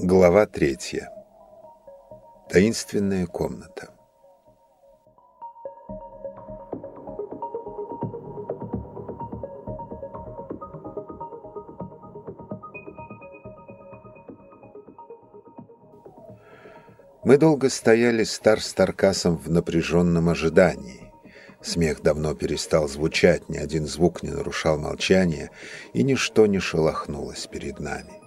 Глава третья. Таинственная комната. Мы долго стояли стар с Таркасом в напряженном ожидании. Смех давно перестал звучать, ни один звук не нарушал молчание, и ничто не шелохнулось перед нами.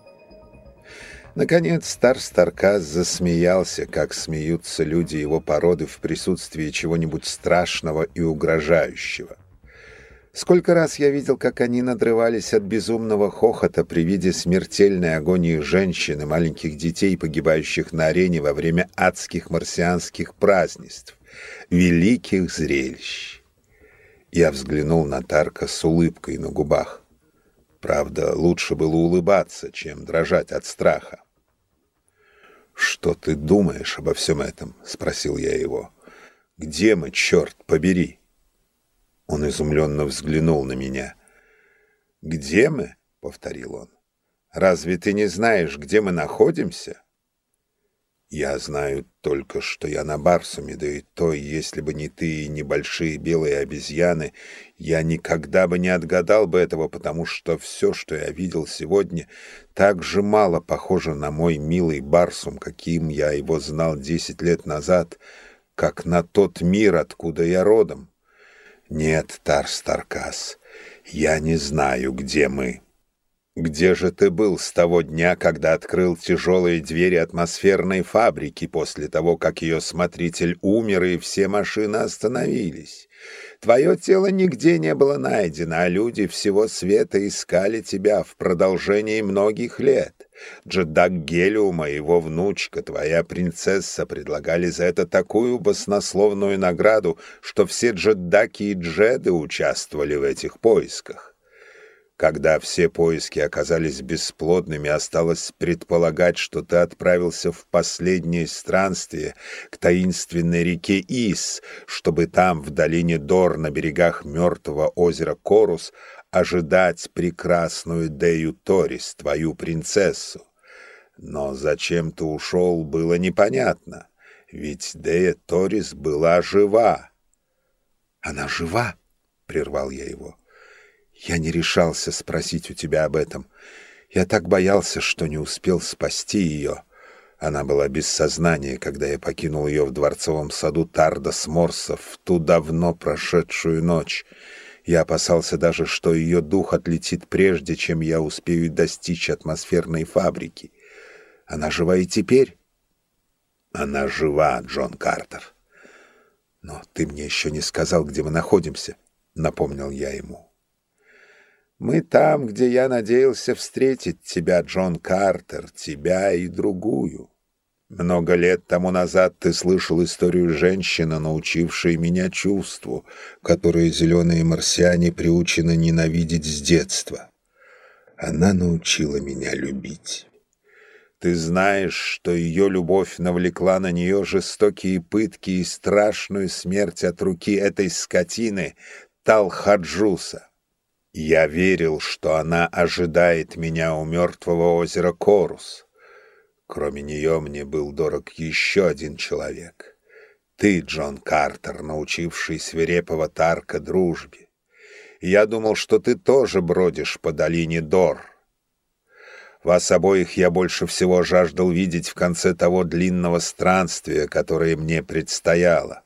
Наконец стар Старкас засмеялся, как смеются люди его породы в присутствии чего-нибудь страшного и угрожающего. Сколько раз я видел, как они надрывались от безумного хохота при виде смертельной агонии женщин и маленьких детей, погибающих на арене во время адских марсианских празднеств, великих зрелищ. Я взглянул на Тарка с улыбкой на губах. Правда, лучше было улыбаться, чем дрожать от страха. «Что ты думаешь обо всем этом?» — спросил я его. «Где мы, черт побери?» Он изумленно взглянул на меня. «Где мы?» — повторил он. «Разве ты не знаешь, где мы находимся?» «Я знаю только, что я на Барсуме, да и то, если бы не ты и небольшие белые обезьяны, я никогда бы не отгадал бы этого, потому что все, что я видел сегодня, так же мало похоже на мой милый Барсум, каким я его знал десять лет назад, как на тот мир, откуда я родом. «Нет, Тарс Таркас, я не знаю, где мы». «Где же ты был с того дня, когда открыл тяжелые двери атмосферной фабрики после того, как ее смотритель умер и все машины остановились? Твое тело нигде не было найдено, а люди всего света искали тебя в продолжении многих лет. Джедак Гелиума его внучка, твоя принцесса, предлагали за это такую баснословную награду, что все джеддаки и джеды участвовали в этих поисках. Когда все поиски оказались бесплодными, осталось предполагать, что ты отправился в последнее странствие к таинственной реке Ис, чтобы там, в долине Дор, на берегах мертвого озера Корус, ожидать прекрасную Дею Торис, твою принцессу. Но зачем ты ушел, было непонятно, ведь Дея Торис была жива. «Она жива?» — прервал я его. «Я не решался спросить у тебя об этом. Я так боялся, что не успел спасти ее». Она была без сознания, когда я покинул ее в дворцовом саду Тардас Морса в ту давно прошедшую ночь. Я опасался даже, что ее дух отлетит прежде, чем я успею достичь атмосферной фабрики. Она жива и теперь? Она жива, Джон Картер. Но ты мне еще не сказал, где мы находимся, напомнил я ему. Мы там, где я надеялся встретить тебя, Джон Картер, тебя и другую. Много лет тому назад ты слышал историю женщины, научившей меня чувству, которое зеленые марсиане приучены ненавидеть с детства. Она научила меня любить. Ты знаешь, что ее любовь навлекла на нее жестокие пытки и страшную смерть от руки этой скотины Талхаджуса. Я верил, что она ожидает меня у мертвого озера Корус. Кроме нее мне был дорог еще один человек. Ты, Джон Картер, научивший свирепого Тарка дружбе. Я думал, что ты тоже бродишь по долине Дор. Вас обоих я больше всего жаждал видеть в конце того длинного странствия, которое мне предстояло.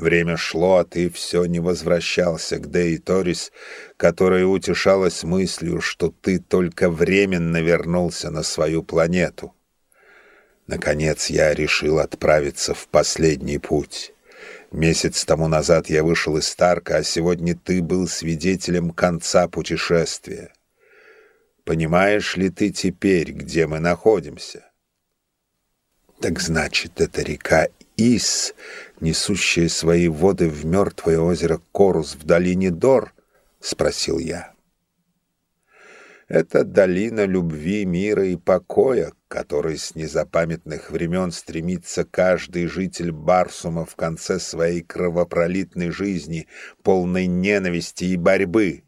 Время шло, а ты все не возвращался к Деи Торис, которая утешалась мыслью, что ты только временно вернулся на свою планету. Наконец я решил отправиться в последний путь. Месяц тому назад я вышел из Старка, а сегодня ты был свидетелем конца путешествия. Понимаешь ли ты теперь, где мы находимся? Так значит, это река Ис, несущая свои воды в мертвое озеро Корус в долине Дор? — спросил я. Это долина любви, мира и покоя, к которой с незапамятных времен стремится каждый житель Барсума в конце своей кровопролитной жизни, полной ненависти и борьбы.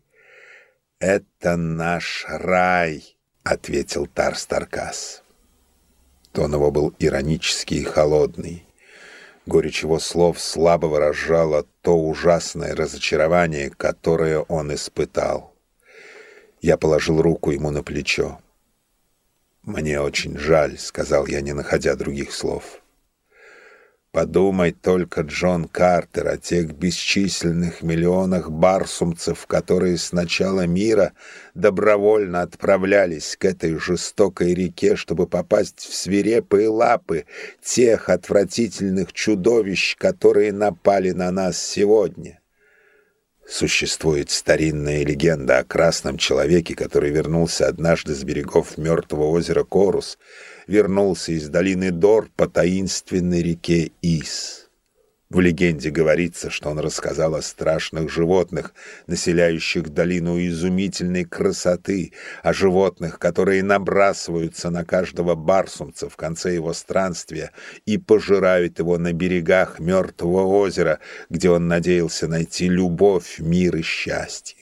«Это наш рай», — ответил Тарстаркас. Тон его был иронический и холодный. Горечь его слов слабо выражала то ужасное разочарование, которое он испытал. Я положил руку ему на плечо. «Мне очень жаль», — сказал я, не находя других слов. Подумай только, Джон Картер, о тех бесчисленных миллионах барсумцев, которые с начала мира добровольно отправлялись к этой жестокой реке, чтобы попасть в свирепые лапы тех отвратительных чудовищ, которые напали на нас сегодня. Существует старинная легенда о красном человеке, который вернулся однажды с берегов мертвого озера Корус — вернулся из долины Дор по таинственной реке Ис. В легенде говорится, что он рассказал о страшных животных, населяющих долину изумительной красоты, о животных, которые набрасываются на каждого барсумца в конце его странствия и пожирают его на берегах мертвого озера, где он надеялся найти любовь, мир и счастье.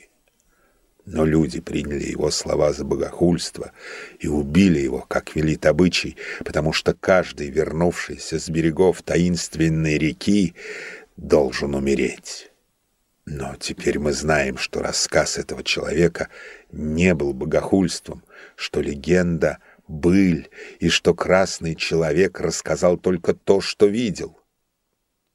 Но люди приняли его слова за богохульство и убили его, как велит обычай, потому что каждый, вернувшийся с берегов таинственной реки, должен умереть. Но теперь мы знаем, что рассказ этого человека не был богохульством, что легенда — быль, и что красный человек рассказал только то, что видел.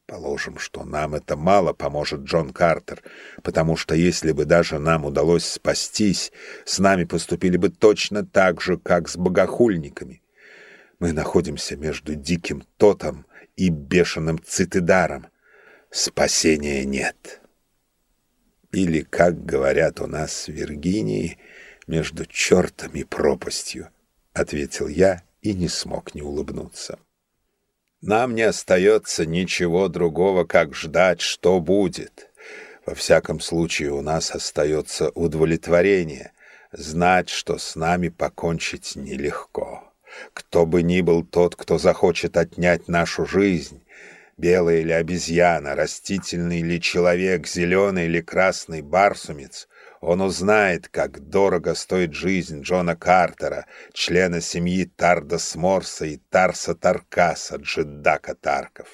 Положим, что нам это мало поможет, Джон Картер, потому что если бы даже нам удалось спастись, с нами поступили бы точно так же, как с богохульниками. Мы находимся между диким тотом и бешеным цитидаром. Спасения нет. Или, как говорят у нас в Виргинии, между чертом и пропастью, — ответил я и не смог не улыбнуться. Нам не остается ничего другого, как ждать, что будет. Во всяком случае, у нас остается удовлетворение, знать, что с нами покончить нелегко. Кто бы ни был тот, кто захочет отнять нашу жизнь, белая или обезьяна, растительный или человек, зеленый или красный барсумец, он узнает, как дорого стоит жизнь Джона Картера, члена семьи Тардас Морса и Тарса Таркаса, Джедака Тарков.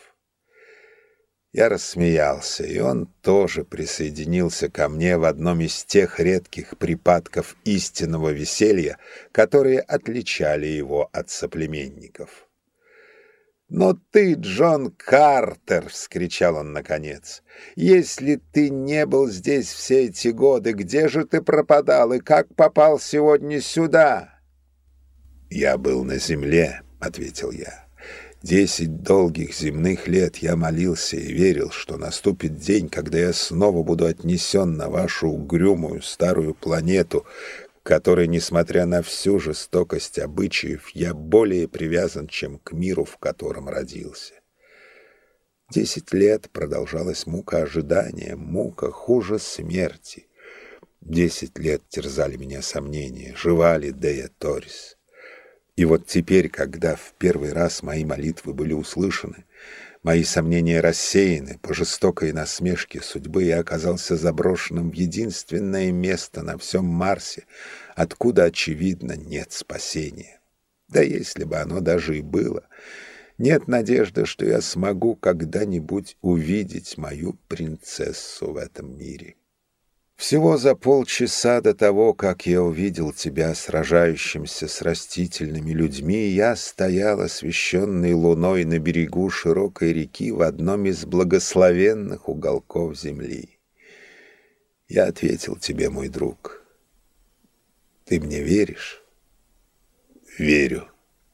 Я рассмеялся, и он тоже присоединился ко мне в одном из тех редких припадков истинного веселья, которые отличали его от соплеменников. «Но ты, Джон Картер!» — вскричал он наконец. «Если ты не был здесь все эти годы, где же ты пропадал и как попал сегодня сюда?» «Я был на земле», — ответил я. «Десять долгих земных лет я молился и верил, что наступит день, когда я снова буду отнесен на вашу угрюмую старую планету, которой, несмотря на всю жестокость обычаев, я более привязан, чем к миру, в котором родился. Десять лет продолжалась мука ожидания, мука хуже смерти. Десять лет терзали меня сомнения, жива ли Дея Торис. И вот теперь, когда в первый раз мои молитвы были услышаны, Мои сомнения рассеяны, по жестокой насмешке судьбы я оказался заброшенным в единственное место на всем Марсе, откуда, очевидно, нет спасения. Да если бы оно даже и было, нет надежды, что я смогу когда-нибудь увидеть мою принцессу в этом мире. Всего за полчаса до того, как я увидел тебя сражающимся с растительными людьми, я стоял освещенный луной на берегу широкой реки в одном из благословенных уголков земли. Я ответил тебе, мой друг. Ты мне веришь? Верю,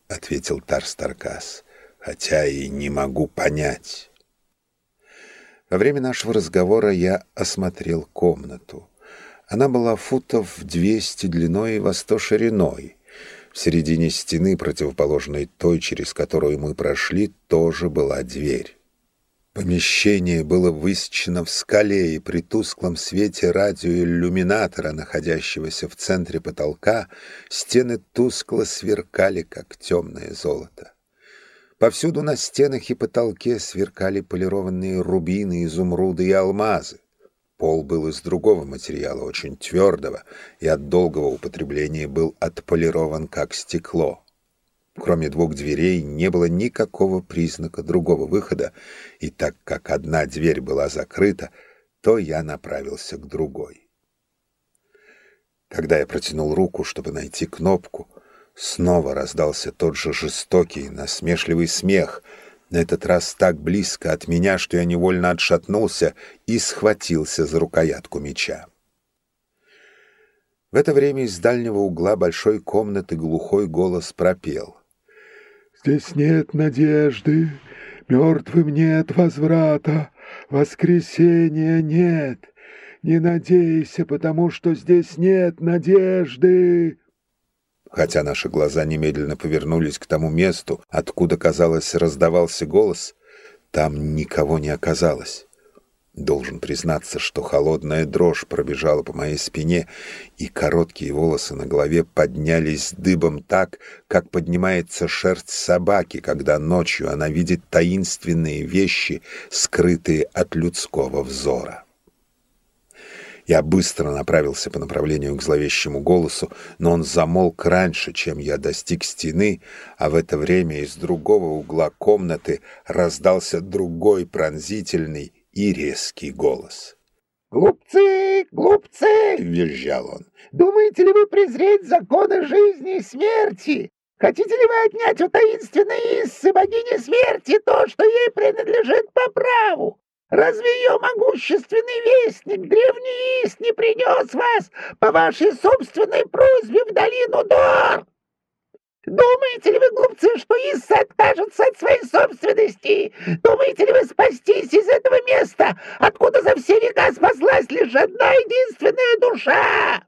ответил Тарстаркас, хотя и не могу понять. Во время нашего разговора я осмотрел комнату. Она была футов двести длиной и во сто шириной. В середине стены, противоположной той, через которую мы прошли, тоже была дверь. Помещение было высечено в скале, и при тусклом свете радиоиллюминатора, находящегося в центре потолка, стены тускло сверкали, как темное золото. Повсюду на стенах и потолке сверкали полированные рубины, изумруды и алмазы. Пол был из другого материала, очень твердого, и от долгого употребления был отполирован, как стекло. Кроме двух дверей не было никакого признака другого выхода, и так как одна дверь была закрыта, то я направился к другой. Когда я протянул руку, чтобы найти кнопку, снова раздался тот же жестокий, насмешливый смех, на этот раз так близко от меня, что я невольно отшатнулся и схватился за рукоятку меча. В это время из дальнего угла большой комнаты глухой голос пропел. Здесь нет надежды, мертвым нет возврата, воскресения нет. Не надейся, потому что здесь нет надежды. Хотя наши глаза немедленно повернулись к тому месту, откуда, казалось, раздавался голос, там никого не оказалось. Должен признаться, что холодная дрожь пробежала по моей спине, и короткие волосы на голове поднялись дыбом так, как поднимается шерсть собаки, когда ночью она видит таинственные вещи, скрытые от людского взора. Я быстро направился по направлению к зловещему голосу, но он замолк раньше, чем я достиг стены, а в это время из другого угла комнаты раздался другой пронзительный и резкий голос. «Глупцы, глупцы!» — визжал он. «Думаете ли вы презреть законы жизни и смерти? Хотите ли вы отнять у таинственной Иссы, богини смерти, то, что ей принадлежит по праву? Разве ее могущественный вестник, древний Ис, не принес вас по вашей собственной просьбе в долину Дор?» Думаете ли вы, глупцы, что Исса откажется от своей собственности? Думаете ли вы спастись из этого места, откуда за все века спаслась лишь одна единственная душа?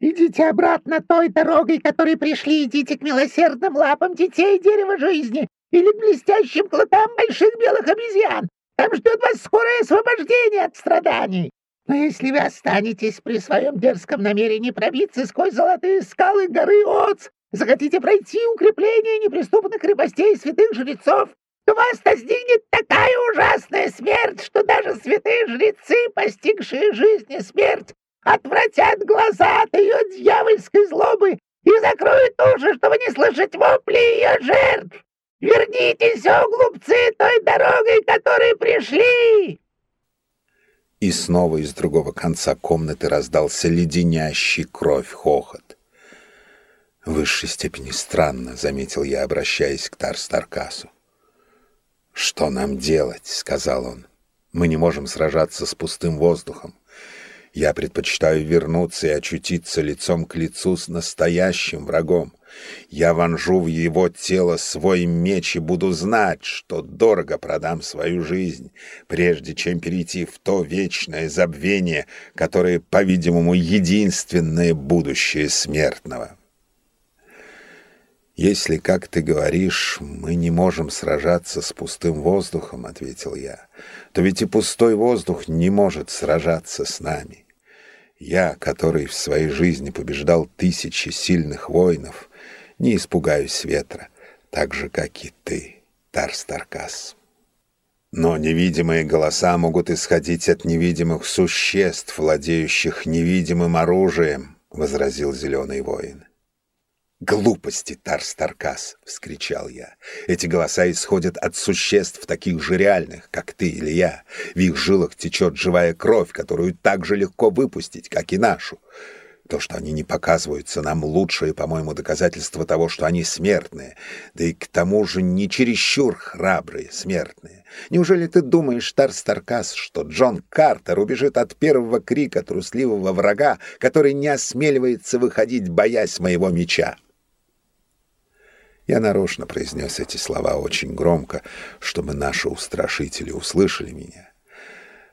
Идите обратно той дорогой, которой пришли, идите к милосердным лапам детей дерева жизни или к блестящим клыкам больших белых обезьян. Там ждет вас скорое освобождение от страданий. Но если вы останетесь при своем дерзком намерении пробиться сквозь золотые скалы горы Оц захотите пройти укрепление неприступных крепостей святых жрецов, то вас достигнет такая ужасная смерть, что даже святые жрецы, постигшие жизнь и смерть, отвратят глаза от ее дьявольской злобы и закроют уши, чтобы не слышать вопли ее жертв. Вернитесь, о глупцы, той дорогой, которой пришли!» И снова из другого конца комнаты раздался леденящий кровь хохот. В высшей степени странно, заметил я, обращаясь к Тарстаркасу. «Что нам делать?» — сказал он. «Мы не можем сражаться с пустым воздухом. Я предпочитаю вернуться и очутиться лицом к лицу с настоящим врагом. Я вонжу в его тело свой меч и буду знать, что дорого продам свою жизнь, прежде чем перейти в то вечное забвение, которое, по-видимому, единственное будущее смертного». «Если, как ты говоришь, мы не можем сражаться с пустым воздухом, — ответил я, — то ведь и пустой воздух не может сражаться с нами. Я, который в своей жизни побеждал тысячи сильных воинов, не испугаюсь ветра, так же, как и ты, Тарстаркас. Но невидимые голоса могут исходить от невидимых существ, владеющих невидимым оружием, — возразил зеленый воин. «Глупости, Тарстаркас!» — вскричал я. «Эти голоса исходят от существ, таких же реальных, как ты или я. В их жилах течет живая кровь, которую так же легко выпустить, как и нашу. То, что они не показываются нам, лучшее, по-моему, доказательство того, что они смертные, да и к тому же не чересчур храбрые смертные. Неужели ты думаешь, Тарстаркас, что Джон Картер убежит от первого крика трусливого врага, который не осмеливается выходить, боясь моего меча?» Я нарочно произнес эти слова очень громко, чтобы наши устрашители услышали меня.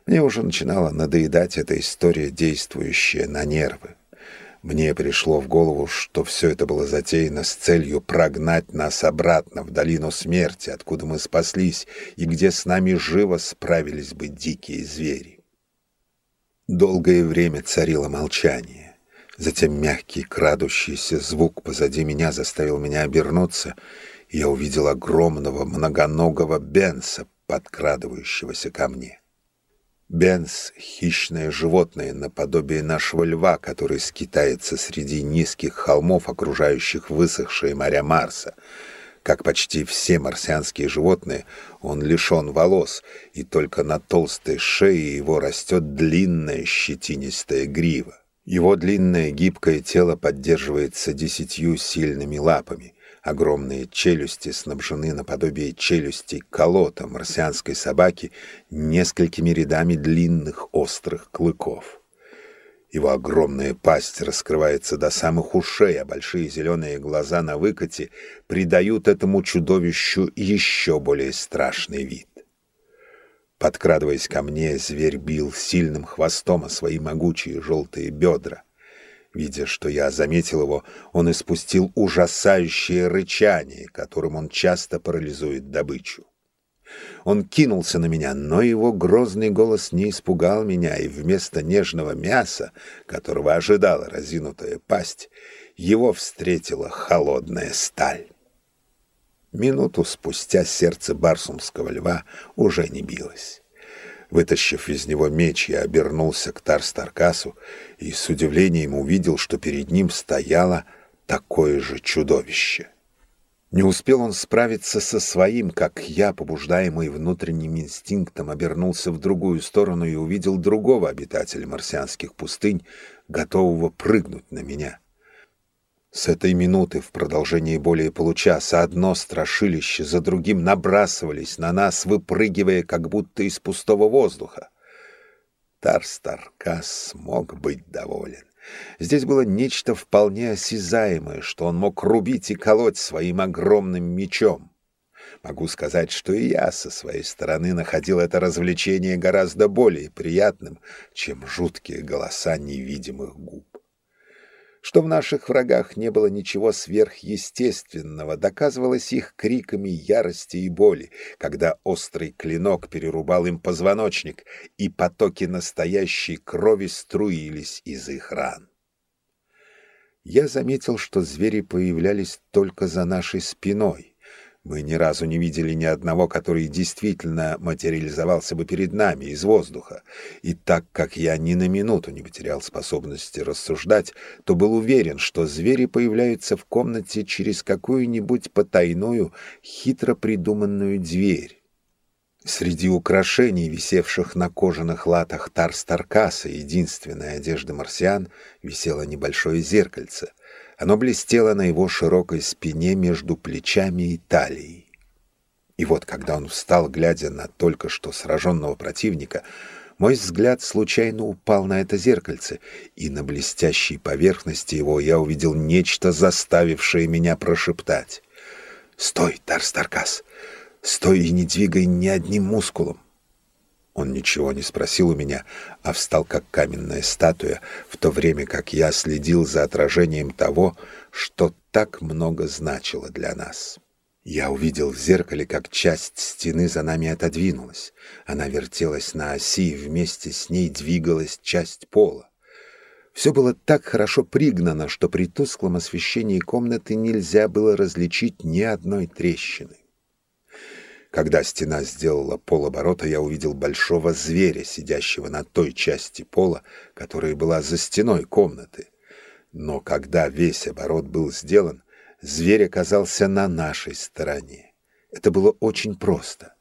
Мне уже начинала надоедать эта история, действующая на нервы. Мне пришло в голову, что все это было затеяно с целью прогнать нас обратно в долину смерти, откуда мы спаслись, и где с нами живо справились бы дикие звери. Долгое время царило молчание. Затем мягкий, крадущийся звук позади меня заставил меня обернуться, и я увидел огромного многоногого Бенса, подкрадывающегося ко мне. Бенс — хищное животное, наподобие нашего льва, который скитается среди низких холмов, окружающих высохшие моря Марса. Как почти все марсианские животные, он лишен волос, и только на толстой шее его растет длинная щетинистая грива. Его длинное гибкое тело поддерживается десятью сильными лапами — Огромные челюсти снабжены наподобие челюстей колота марсианской собаки несколькими рядами длинных острых клыков. Его огромная пасть раскрывается до самых ушей, а большие зеленые глаза на выкате придают этому чудовищу еще более страшный вид. Подкрадываясь ко мне, зверь бил сильным хвостом о свои могучие желтые бедра — Видя, что я заметил его, он испустил ужасающее рычание, которым он часто парализует добычу. Он кинулся на меня, но его грозный голос не испугал меня, и вместо нежного мяса, которого ожидала разинутая пасть, его встретила холодная сталь. Минуту спустя сердце барсумского льва уже не билось. Вытащив из него меч, я обернулся к Тарстаркасу и с удивлением увидел, что перед ним стояло такое же чудовище. Не успел он справиться со своим, как я, побуждаемый внутренним инстинктом, обернулся в другую сторону и увидел другого обитателя марсианских пустынь, готового прыгнуть на меня. С этой минуты в продолжении более получаса одно страшилище за другим набрасывались на нас, выпрыгивая как будто из пустого воздуха. Тарстаркас мог быть доволен. Здесь было нечто вполне осязаемое, что он мог рубить и колоть своим огромным мечом. Могу сказать, что и я со своей стороны находил это развлечение гораздо более приятным, чем жуткие голоса невидимых губ что в наших врагах не было ничего сверхъестественного, доказывалось их криками ярости и боли, когда острый клинок перерубал им позвоночник, и потоки настоящей крови струились из их ран. Я заметил, что звери появлялись только за нашей спиной, мы ни разу не видели ни одного, который действительно материализовался бы перед нами из воздуха. И так как я ни на минуту не потерял способности рассуждать, то был уверен, что звери появляются в комнате через какую-нибудь потайную, хитро придуманную дверь. Среди украшений, висевших на кожаных латах Тарстаркаса, единственной одежды марсиан, висело небольшое зеркальце — оно блестело на его широкой спине между плечами и талией. И вот, когда он встал, глядя на только что сраженного противника, мой взгляд случайно упал на это зеркальце, и на блестящей поверхности его я увидел нечто, заставившее меня прошептать. «Стой, Тарстаркас! Стой и не двигай ни одним мускулом!» Он ничего не спросил у меня, а встал как каменная статуя, в то время как я следил за отражением того, что так много значило для нас. Я увидел в зеркале, как часть стены за нами отодвинулась. Она вертелась на оси, и вместе с ней двигалась часть пола. Все было так хорошо пригнано, что при тусклом освещении комнаты нельзя было различить ни одной трещины. Когда стена сделала полоборота, я увидел большого зверя, сидящего на той части пола, которая была за стеной комнаты. Но когда весь оборот был сделан, зверь оказался на нашей стороне. Это было очень просто.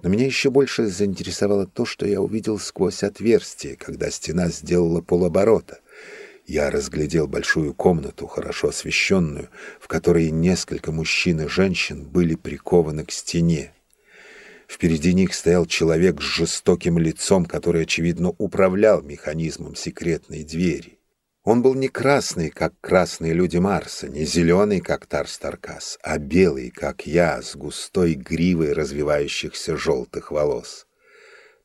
Но меня еще больше заинтересовало то, что я увидел сквозь отверстие, когда стена сделала полоборота. Я разглядел большую комнату, хорошо освещенную, в которой несколько мужчин и женщин были прикованы к стене. Впереди них стоял человек с жестоким лицом, который, очевидно, управлял механизмом секретной двери. Он был не красный, как красные люди Марса, не зеленый, как Тарстаркас, а белый, как я, с густой гривой развивающихся желтых волос.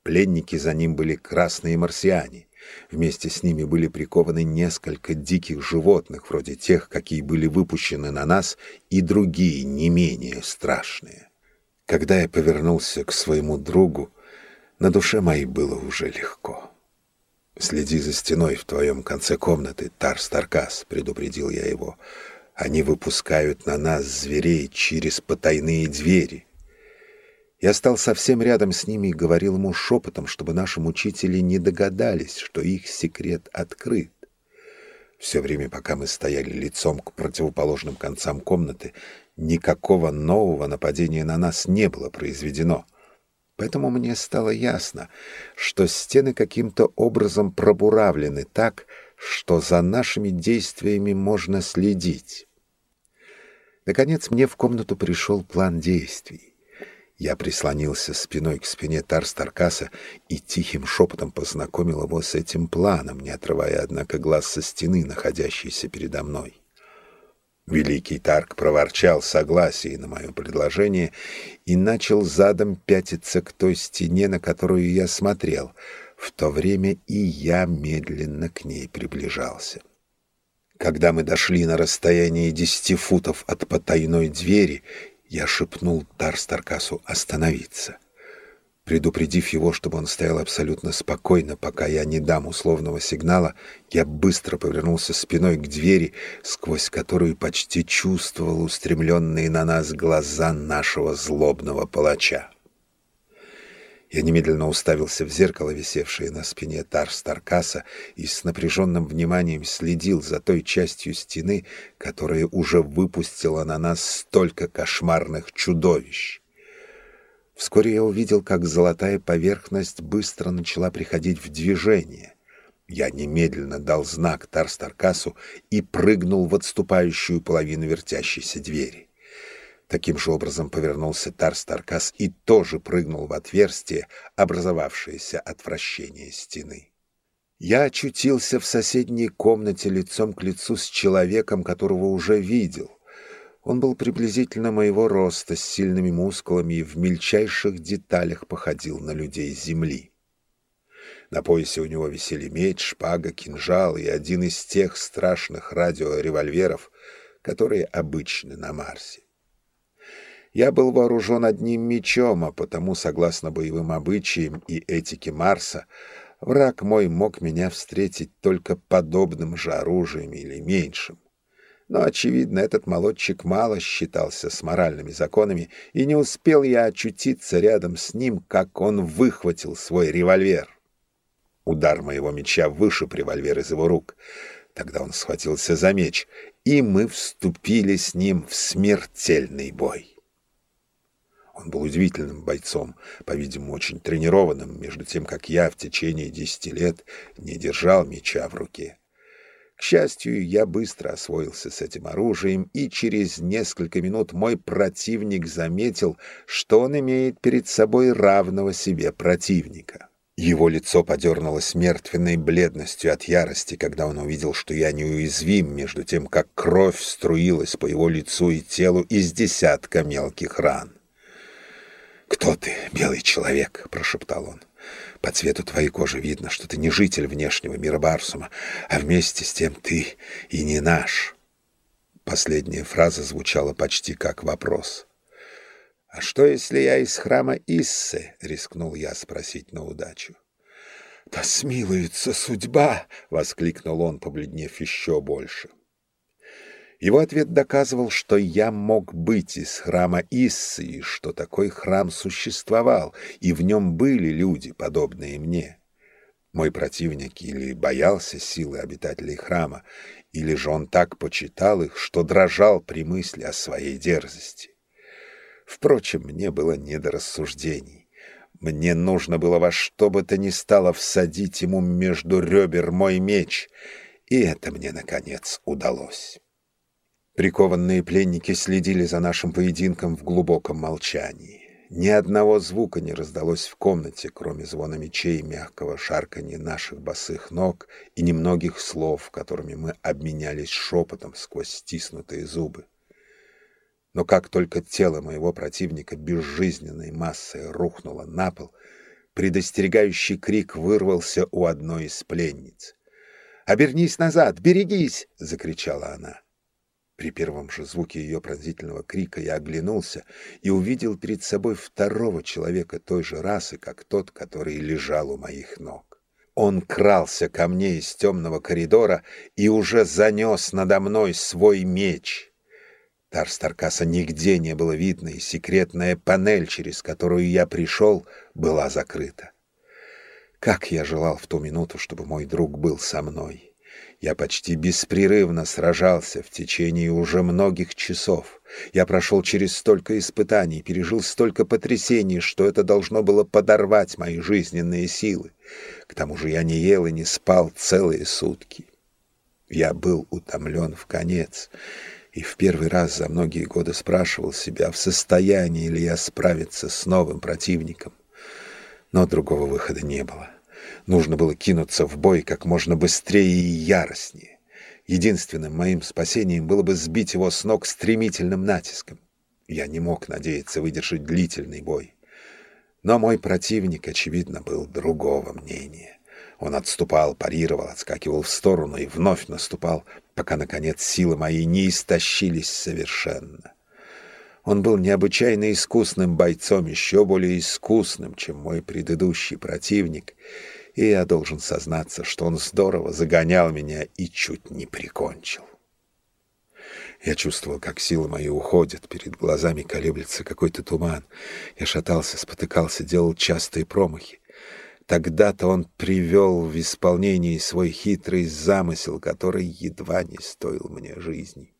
Пленники за ним были красные марсиане. Вместе с ними были прикованы несколько диких животных, вроде тех, какие были выпущены на нас, и другие, не менее страшные. Когда я повернулся к своему другу, на душе моей было уже легко. «Следи за стеной в твоем конце комнаты, Тарстаркас», — предупредил я его. «Они выпускают на нас зверей через потайные двери». Я стал совсем рядом с ними и говорил ему шепотом, чтобы наши мучители не догадались, что их секрет открыт. Все время, пока мы стояли лицом к противоположным концам комнаты, никакого нового нападения на нас не было произведено. Поэтому мне стало ясно, что стены каким-то образом пробуравлены так, что за нашими действиями можно следить. Наконец мне в комнату пришел план действий. Я прислонился спиной к спине Тарстаркаса и тихим шепотом познакомил его с этим планом, не отрывая, однако, глаз со стены, находящейся передо мной. Великий Тарк проворчал согласие на мое предложение и начал задом пятиться к той стене, на которую я смотрел. В то время и я медленно к ней приближался. Когда мы дошли на расстояние десяти футов от потайной двери, я шепнул Тарстаркасу остановиться. Предупредив его, чтобы он стоял абсолютно спокойно, пока я не дам условного сигнала, я быстро повернулся спиной к двери, сквозь которую почти чувствовал устремленные на нас глаза нашего злобного палача. Я немедленно уставился в зеркало, висевшее на спине Тарстаркаса, и с напряженным вниманием следил за той частью стены, которая уже выпустила на нас столько кошмарных чудовищ. Вскоре я увидел, как золотая поверхность быстро начала приходить в движение. Я немедленно дал знак Тарстаркасу и прыгнул в отступающую половину вертящейся двери. Таким же образом повернулся Тарстаркас и тоже прыгнул в отверстие, образовавшееся от вращения стены. Я очутился в соседней комнате лицом к лицу с человеком, которого уже видел. Он был приблизительно моего роста, с сильными мускулами и в мельчайших деталях походил на людей земли. На поясе у него висели меч, шпага, кинжал и один из тех страшных радиоревольверов, которые обычны на Марсе. Я был вооружен одним мечом, а потому, согласно боевым обычаям и этике Марса, враг мой мог меня встретить только подобным же оружием или меньшим. Но, очевидно, этот молодчик мало считался с моральными законами, и не успел я очутиться рядом с ним, как он выхватил свой револьвер. Удар моего меча вышиб револьвер из его рук. Тогда он схватился за меч, и мы вступили с ним в смертельный бой. Он был удивительным бойцом, по-видимому, очень тренированным, между тем, как я в течение десяти лет не держал меча в руке. К счастью, я быстро освоился с этим оружием, и через несколько минут мой противник заметил, что он имеет перед собой равного себе противника. Его лицо подернулось мертвенной бледностью от ярости, когда он увидел, что я неуязвим, между тем, как кровь струилась по его лицу и телу из десятка мелких ран. «Кто ты, белый человек?» — прошептал он. По цвету твоей кожи видно, что ты не житель внешнего мира Барсума, а вместе с тем ты и не наш. Последняя фраза звучала почти как вопрос. «А что, если я из храма Иссы?» — рискнул я спросить на удачу. «Да смилуется судьба!» — воскликнул он, побледнев еще больше. Его ответ доказывал, что я мог быть из храма Иссы, что такой храм существовал, и в нем были люди, подобные мне. Мой противник или боялся силы обитателей храма, или же он так почитал их, что дрожал при мысли о своей дерзости. Впрочем, мне было не до рассуждений. Мне нужно было во что бы то ни стало всадить ему между ребер мой меч, и это мне, наконец, удалось. Прикованные пленники следили за нашим поединком в глубоком молчании. Ни одного звука не раздалось в комнате, кроме звона мечей мягкого шарканья наших босых ног и немногих слов, которыми мы обменялись шепотом сквозь стиснутые зубы. Но как только тело моего противника безжизненной массой рухнуло на пол, предостерегающий крик вырвался у одной из пленниц. «Обернись назад! Берегись!» — закричала она. При первом же звуке ее пронзительного крика я оглянулся и увидел перед собой второго человека той же расы, как тот, который лежал у моих ног. Он крался ко мне из темного коридора и уже занес надо мной свой меч. Тарстаркаса нигде не было видно, и секретная панель, через которую я пришел, была закрыта. Как я желал в ту минуту, чтобы мой друг был со мной. Я почти беспрерывно сражался в течение уже многих часов. Я прошел через столько испытаний, пережил столько потрясений, что это должно было подорвать мои жизненные силы. К тому же я не ел и не спал целые сутки. Я был утомлен в конец и в первый раз за многие годы спрашивал себя, в состоянии ли я справиться с новым противником. Но другого выхода не было. Нужно было кинуться в бой как можно быстрее и яростнее. Единственным моим спасением было бы сбить его с ног стремительным натиском. Я не мог надеяться выдержать длительный бой. Но мой противник, очевидно, был другого мнения. Он отступал, парировал, отскакивал в сторону и вновь наступал, пока, наконец, силы мои не истощились совершенно. Он был необычайно искусным бойцом, еще более искусным, чем мой предыдущий противник, и я должен сознаться, что он здорово загонял меня и чуть не прикончил. Я чувствовал, как силы мои уходят, перед глазами колеблется какой-то туман. Я шатался, спотыкался, делал частые промахи. Тогда-то он привел в исполнение свой хитрый замысел, который едва не стоил мне жизни.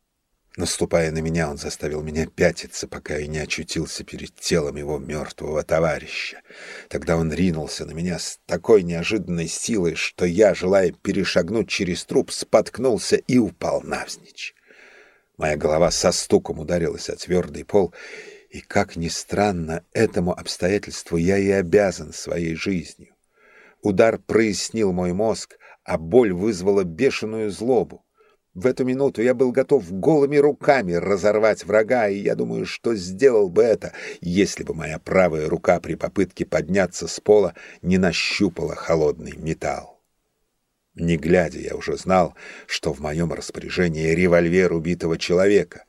Наступая на меня, он заставил меня пятиться, пока я не очутился перед телом его мертвого товарища. Тогда он ринулся на меня с такой неожиданной силой, что я, желая перешагнуть через труп, споткнулся и упал навзничь. Моя голова со стуком ударилась о твердый пол, и, как ни странно, этому обстоятельству я и обязан своей жизнью. Удар прояснил мой мозг, а боль вызвала бешеную злобу. В эту минуту я был готов голыми руками разорвать врага, и я думаю, что сделал бы это, если бы моя правая рука при попытке подняться с пола не нащупала холодный металл. Не глядя, я уже знал, что в моем распоряжении револьвер убитого человека.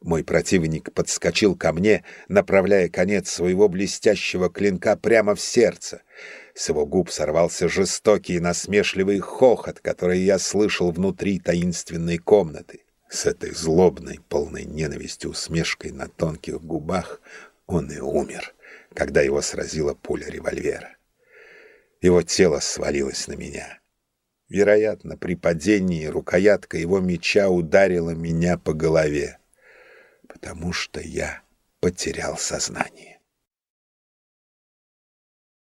Мой противник подскочил ко мне, направляя конец своего блестящего клинка прямо в сердце. С его губ сорвался жестокий и насмешливый хохот, который я слышал внутри таинственной комнаты. С этой злобной, полной ненавистью усмешкой на тонких губах он и умер, когда его сразила пуля револьвера. Его тело свалилось на меня. Вероятно, при падении рукоятка его меча ударила меня по голове потому что я потерял сознание.